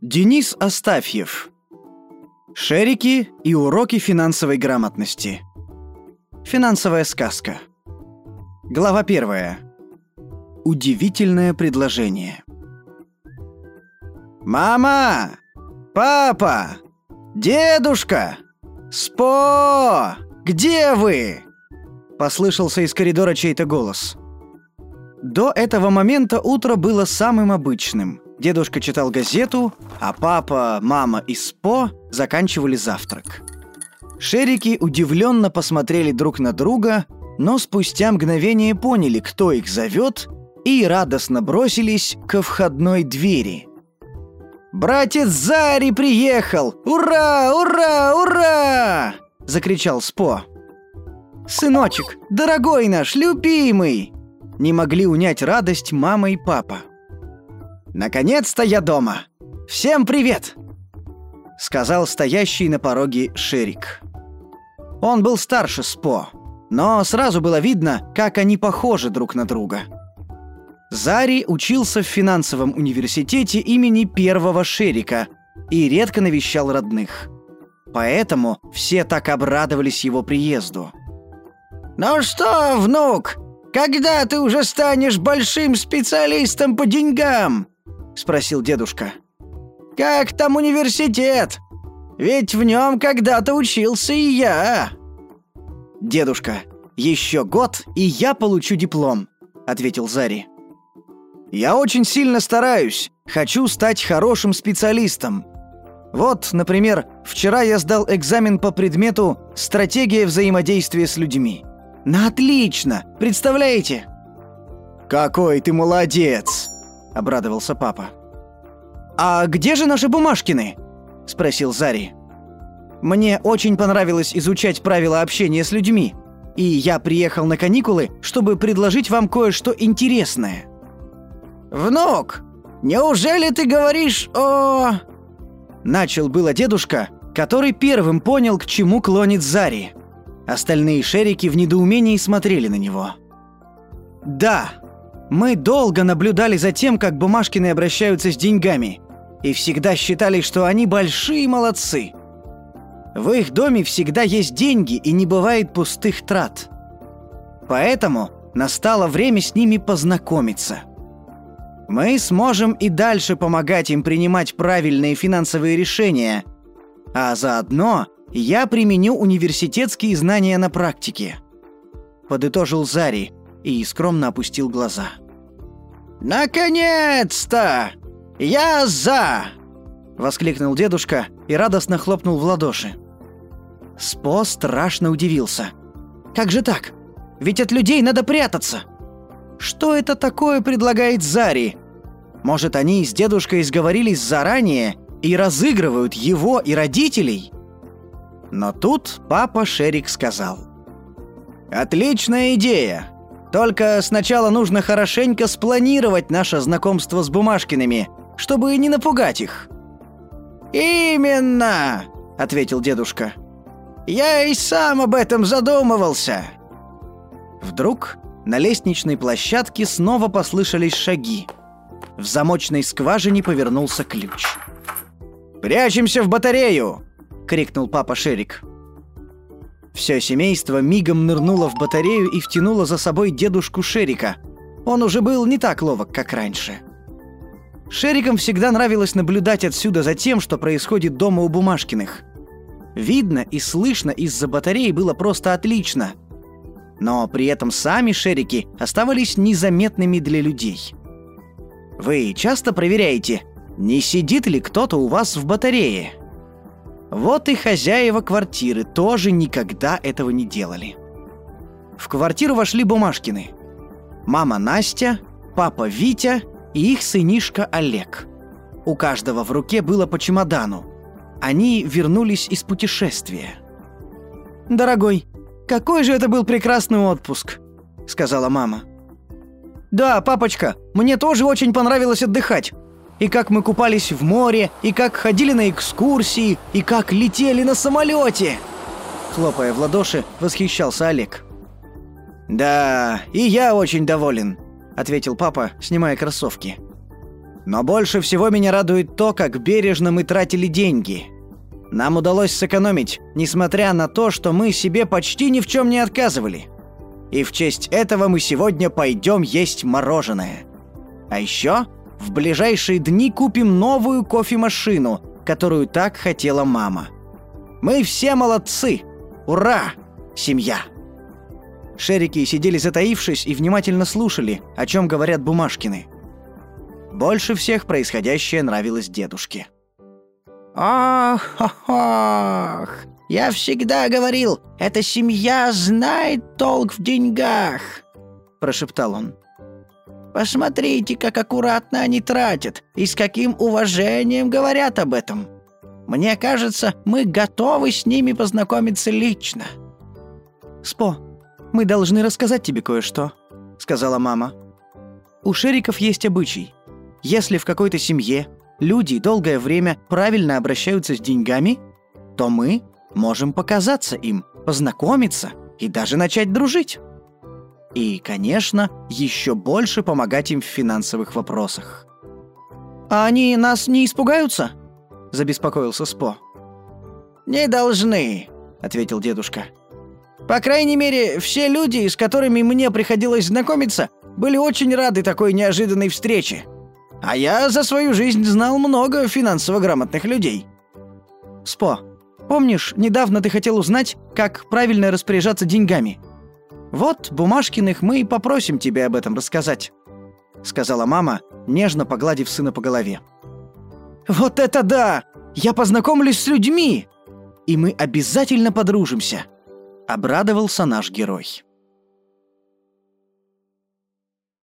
Денис Астафьев. Шерики и уроки финансовой грамотности. Финансовая сказка. Глава первая. Удивительное предложение. Мама! Папа! Дедушка! Спо! Где вы? Послышался из коридора чей-то голос. До этого момента утро было самым обычным. Дедушка читал газету, а папа, мама и Спо заканчивали завтрак. Шерики удивленно посмотрели друг на друга, но спустя мгновение поняли, кто их зовет, и радостно бросились ко входной двери. «Братец Зари приехал! Ура! Ура! Ура!» – закричал Спо. «Сыночек, дорогой наш, любимый!» Не могли унять радость мама и папа. «Наконец-то я дома! Всем привет!» Сказал стоящий на пороге Шерик. Он был старше Спо, но сразу было видно, как они похожи друг на друга. Зари учился в финансовом университете имени первого Шерика и редко навещал родных. Поэтому все так обрадовались его приезду. «Ну что, внук, когда ты уже станешь большим специалистом по деньгам?» Спросил дедушка. Как там университет? Ведь в нем когда-то учился и я. Дедушка, еще год, и я получу диплом, ответил Зари. Я очень сильно стараюсь, хочу стать хорошим специалистом. Вот, например, вчера я сдал экзамен по предмету «Стратегия взаимодействия с людьми». На отлично! Представляете? Какой ты молодец! Обрадовался папа. «А где же наши бумажкины?» – спросил Зари. «Мне очень понравилось изучать правила общения с людьми, и я приехал на каникулы, чтобы предложить вам кое-что интересное». «Внук, неужели ты говоришь о...» Начал было дедушка, который первым понял, к чему клонит Зари. Остальные шерики в недоумении смотрели на него. «Да», мы долго наблюдали за тем, как Бумажкины обращаются с деньгами, и всегда считали, что они большие молодцы. В их доме всегда есть деньги и не бывает пустых трат. Поэтому настало время с ними познакомиться. Мы сможем и дальше помогать им принимать правильные финансовые решения, а заодно я применю университетские знания на практике. Подытожил Зари – и скромно опустил глаза. «Наконец-то! Я за!» — воскликнул дедушка и радостно хлопнул в ладоши. Спо страшно удивился. «Как же так? Ведь от людей надо прятаться!» «Что это такое предлагает Зари? Может, они с дедушкой сговорились заранее и разыгрывают его и родителей?» Но тут папа Шерик сказал. «Отличная идея! Только сначала нужно хорошенько спланировать наше знакомство с Бумажкиными, чтобы не напугать их». «Именно!» — ответил дедушка. «Я и сам об этом задумывался». Вдруг на лестничной площадке снова послышались шаги. В замочной скважине повернулся ключ. «Прячемся в батарею!» — крикнул папа Шерик. Все семейство мигом нырнуло в батарею и втянуло за собой дедушку Шерика. Он уже был не так ловок, как раньше. Шерикам всегда нравилось наблюдать отсюда за тем, что происходит дома у Бумажкиных. Видно и слышно из-за батареи было просто отлично. Но при этом сами Шерики оставались незаметными для людей. Вы часто проверяете, не сидит ли кто-то у вас в батарее? Вот и хозяева квартиры тоже никогда этого не делали. В квартиру вошли Бумажкины. Мама Настя, папа Витя и их сынишка Олег. У каждого в руке было по чемодану. Они вернулись из путешествия. «Дорогой, какой же это был прекрасный отпуск!» — сказала мама. «Да, папочка, мне тоже очень понравилось отдыхать и как мы купались в море, и как ходили на экскурсии, и как летели на самолете!» Хлопая в ладоши, восхищался Олег. «Да, и я очень доволен», — ответил папа, снимая кроссовки. Но больше всего меня радует то, как бережно мы тратили деньги. Нам удалось сэкономить, несмотря на то, что мы себе почти ни в чем не отказывали. И в честь этого мы сегодня пойдем есть мороженое. А еще в ближайшие дни купим новую кофемашину, которую так хотела мама. Мы все молодцы! Ура! Семья!» Шерики сидели затаившись и внимательно слушали, о чем говорят Бумажкины. Больше всех происходящее нравилось дедушке. «Ах, ах! Я всегда говорил, эта семья знает толк в деньгах!» – прошептал он. «Посмотрите, как аккуратно они тратят и с каким уважением говорят об этом. Мне кажется, мы готовы с ними познакомиться лично». «Спо, мы должны рассказать тебе кое-что», — сказала мама. «У шериков есть обычай. Если в какой-то семье люди долгое время правильно обращаются с деньгами, то мы можем показаться им, познакомиться и даже начать дружить. И, конечно, еще больше помогать им в финансовых вопросах. «А они нас не испугаются?» – забеспокоился Спо. «Не должны», – ответил дедушка. По крайней мере, все люди, с которыми мне приходилось знакомиться, были очень рады такой неожиданной встрече. А я за свою жизнь знал много финансово грамотных людей. Спо, помнишь, недавно ты хотел узнать, как правильно распоряжаться деньгами? Вот, Бумажкиных, мы и попросим тебя об этом рассказать», — сказала мама, нежно погладив сына по голове. «Вот это да! Я познакомлюсь с людьми! И мы обязательно подружимся!» обрадовался наш герой.